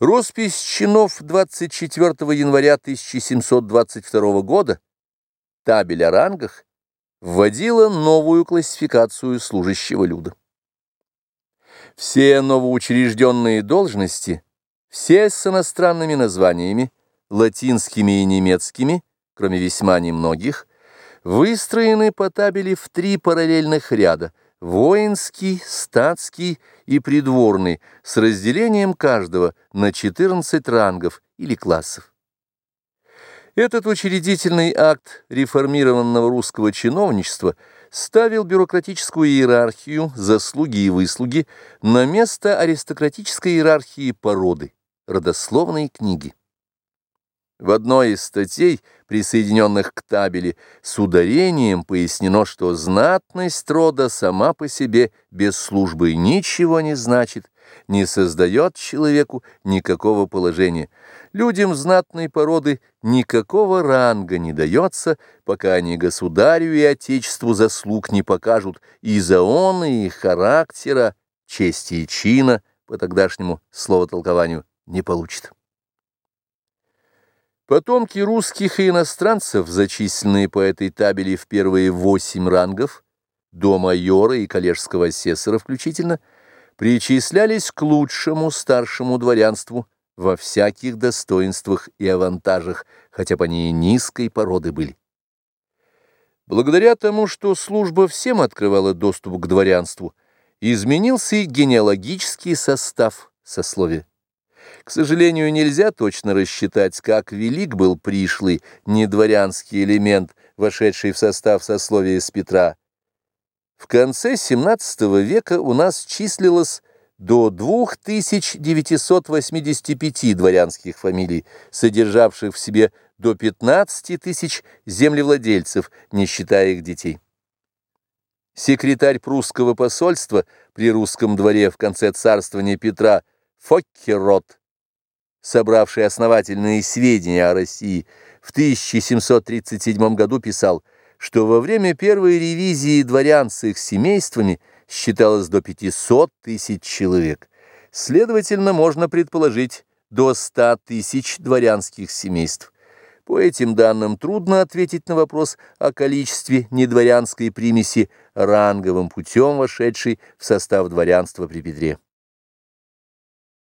Роспись чинов 24 января 1722 года, табель о рангах, вводила новую классификацию служащего люда. Все новоучрежденные должности, все с иностранными названиями, латинскими и немецкими, кроме весьма немногих, выстроены по табели в три параллельных ряда – воинский, статский и придворный с разделением каждого на 14 рангов или классов. Этот учредительный акт реформированного русского чиновничества ставил бюрократическую иерархию, заслуги и выслуги на место аристократической иерархии породы, родословной книги. В одной из статей, присоединенных к табели, с ударением пояснено, что знатность рода сама по себе без службы ничего не значит, не создает человеку никакого положения. Людям знатной породы никакого ранга не дается, пока они государю и отечеству заслуг не покажут и заона, и характера, чести и чина, по тогдашнему словотолкованию, не получат. Потомки русских и иностранцев, зачисленные по этой табели в первые восемь рангов, до майора и коллежского асессора включительно, причислялись к лучшему старшему дворянству во всяких достоинствах и авантажах, хотя бы они и низкой породы были. Благодаря тому, что служба всем открывала доступ к дворянству, изменился и генеалогический состав сословия. К сожалению, нельзя точно рассчитать, как велик был пришлый недворянский элемент, вошедший в состав сословия с Петра. В конце XVII века у нас числилось до 2985 дворянских фамилий, содержавших в себе до 15 тысяч землевладельцев, не считая их детей. Секретарь прусского посольства при русском дворе в конце царствования Петра Фоккерот, собравший основательные сведения о России, в 1737 году писал, что во время первой ревизии дворян с их семействами считалось до 500 тысяч человек. Следовательно, можно предположить до 100 тысяч дворянских семейств. По этим данным трудно ответить на вопрос о количестве недворянской примеси ранговым путем вошедшей в состав дворянства при Петре.